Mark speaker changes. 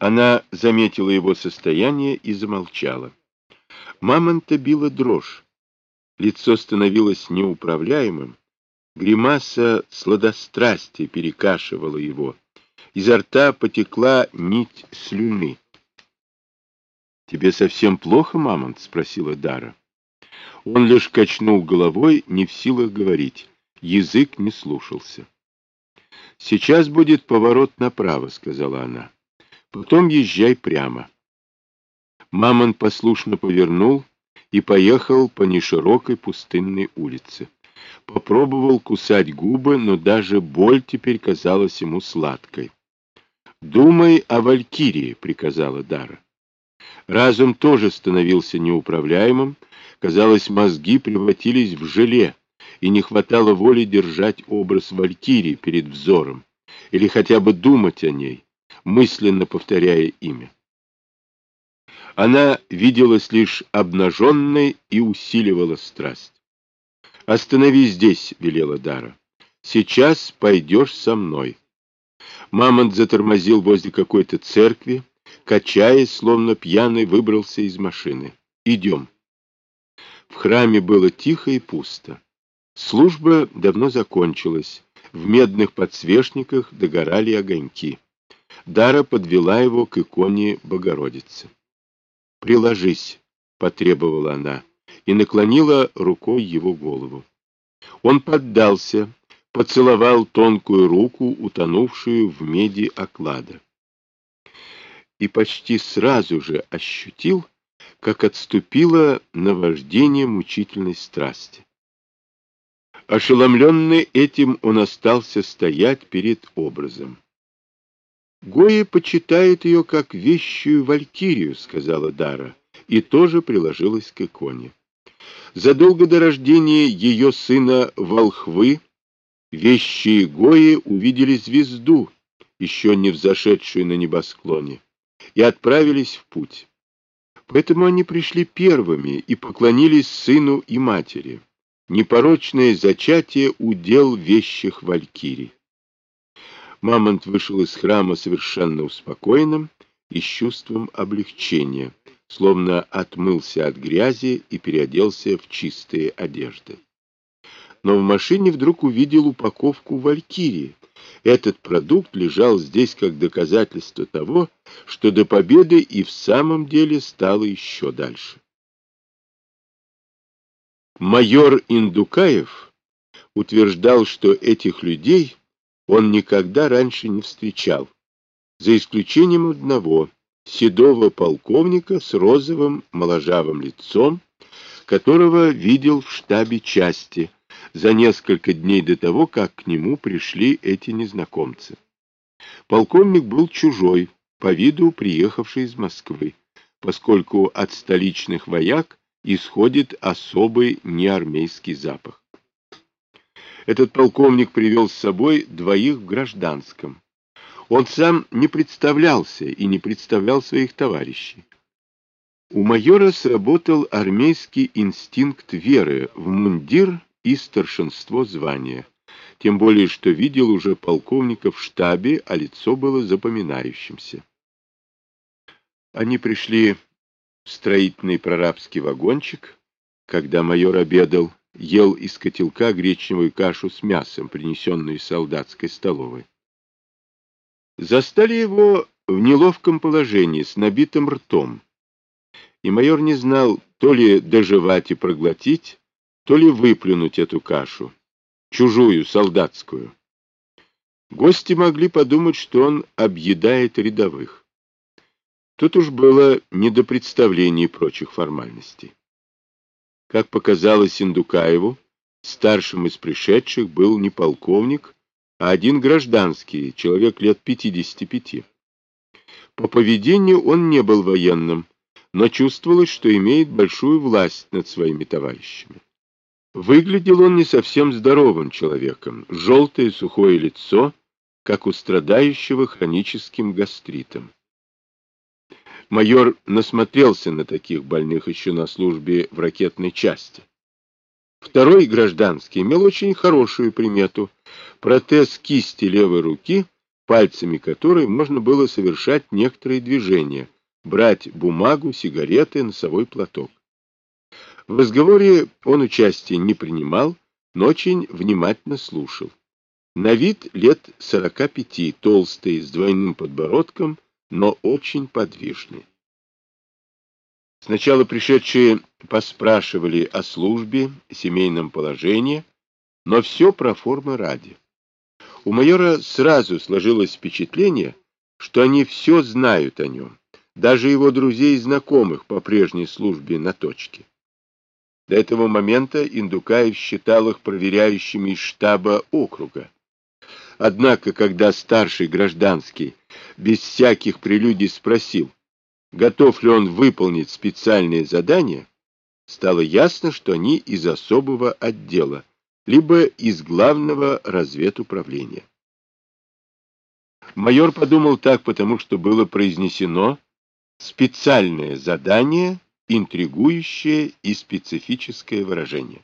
Speaker 1: Она заметила его состояние и замолчала. Мамонта била дрожь. Лицо становилось неуправляемым. Гримаса сладострастия перекашивала его. Изо рта потекла нить слюны. — Тебе совсем плохо, Мамонт? — спросила Дара. Он лишь качнул головой, не в силах говорить. Язык не слушался. — Сейчас будет поворот направо, — сказала она. — Потом езжай прямо. Мамонт послушно повернул и поехал по неширокой пустынной улице. Попробовал кусать губы, но даже боль теперь казалась ему сладкой. «Думай о Валькирии», — приказала Дара. Разум тоже становился неуправляемым, казалось, мозги превратились в желе, и не хватало воли держать образ Валькирии перед взором, или хотя бы думать о ней, мысленно повторяя имя. Она виделась лишь обнаженной и усиливала страсть. «Остановись здесь», — велела Дара. «Сейчас пойдешь со мной». Мамонт затормозил возле какой-то церкви, качаясь, словно пьяный, выбрался из машины. «Идем». В храме было тихо и пусто. Служба давно закончилась. В медных подсвечниках догорали огоньки. Дара подвела его к иконе Богородицы. «Приложись», — потребовала она, и наклонила рукой его голову. Он поддался, поцеловал тонкую руку, утонувшую в меди оклада. И почти сразу же ощутил, как отступило наваждение мучительной страсти. Ошеломленный этим, он остался стоять перед образом. Гоя почитает ее как вещую валькирию, сказала Дара, и тоже приложилась к иконе. Задолго до рождения ее сына Волхвы вещие Гои увидели звезду, еще не взошедшую на небосклоне, и отправились в путь. Поэтому они пришли первыми и поклонились сыну и матери. Непорочное зачатие удел вещих валькирий. Мамонт вышел из храма совершенно успокоенным и с чувством облегчения, словно отмылся от грязи и переоделся в чистые одежды. Но в машине вдруг увидел упаковку «Валькирии». Этот продукт лежал здесь как доказательство того, что до победы и в самом деле стало еще дальше. Майор Индукаев утверждал, что этих людей он никогда раньше не встречал, за исключением одного — седого полковника с розовым моложавым лицом, которого видел в штабе части за несколько дней до того, как к нему пришли эти незнакомцы. Полковник был чужой, по виду приехавший из Москвы, поскольку от столичных вояк исходит особый неармейский запах. Этот полковник привел с собой двоих в гражданском. Он сам не представлялся и не представлял своих товарищей. У майора сработал армейский инстинкт веры в мундир и старшинство звания. Тем более, что видел уже полковника в штабе, а лицо было запоминающимся. Они пришли в строительный прорабский вагончик, когда майор обедал, ел из котелка гречневую кашу с мясом, принесенную из солдатской столовой. Застали его в неловком положении, с набитым ртом. И майор не знал, то ли доживать и проглотить, то ли выплюнуть эту кашу, чужую, солдатскую. Гости могли подумать, что он объедает рядовых. Тут уж было не до представлений и прочих формальностей. Как показалось Индукаеву, старшим из пришедших был не полковник, а один гражданский, человек лет 55. По поведению он не был военным, но чувствовалось, что имеет большую власть над своими товарищами. Выглядел он не совсем здоровым человеком, желтое сухое лицо, как у страдающего хроническим гастритом. Майор насмотрелся на таких больных еще на службе в ракетной части. Второй гражданский имел очень хорошую примету. Протез кисти левой руки пальцами которой можно было совершать некоторые движения, брать бумагу, сигареты, носовой платок. В разговоре он участия не принимал, но очень внимательно слушал. На вид лет сорока пяти, толстый, с двойным подбородком, но очень подвижный. Сначала пришедшие поспрашивали о службе, семейном положении, но все про формы ради. У майора сразу сложилось впечатление, что они все знают о нем, даже его друзей и знакомых по прежней службе на точке. До этого момента Индукаев считал их проверяющими из штаба округа. Однако, когда старший гражданский без всяких прелюдий спросил, готов ли он выполнить специальные задания, стало ясно, что они из особого отдела, либо из главного разведуправления. Майор подумал так, потому что было произнесено специальное задание интригующее и специфическое выражение.